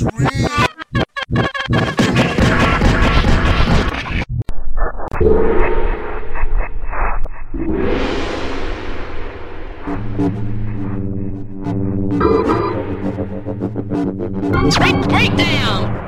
It's. Breakdown!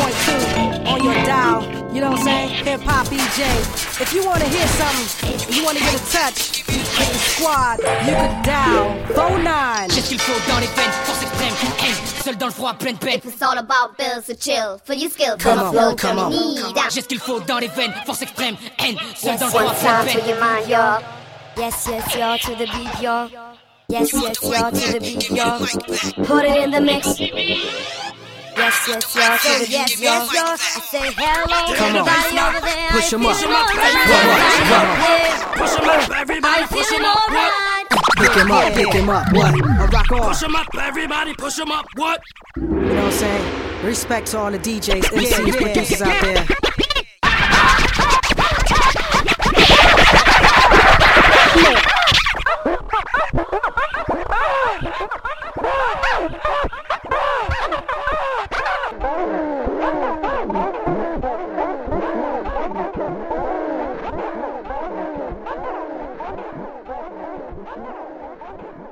on your dial. You know what I'm saying? Hip Hop EJ. If you want to hear something, you want to get a touch, with the squad, you can dial. Phone 9. J'ai ce qu'il faut dans les veines pour s'exprimer. Hey, seul dans le froid, pleine peine. It's all about bills, so chill. For your skill, come, on, flow, come on. J'ai ce qu'il faut dans les veines force extrême. Hey, seul dans le froid, pleine peine. Yes, yes, y'all to the beat, y'all. Yes, yes, y'all to the beat, y'all. Put it in the mix. Yes, yes, yes, yes, So yes, yes. I say hello. Everybody on. over there. Push him up. Push him up. Push him up. Everybody push him up. What? Pick him up, pick him up, what? A rock on. Push him up, everybody, push him up, what? You know what I'm saying? Respect to all the DJs, MCs, producers out there.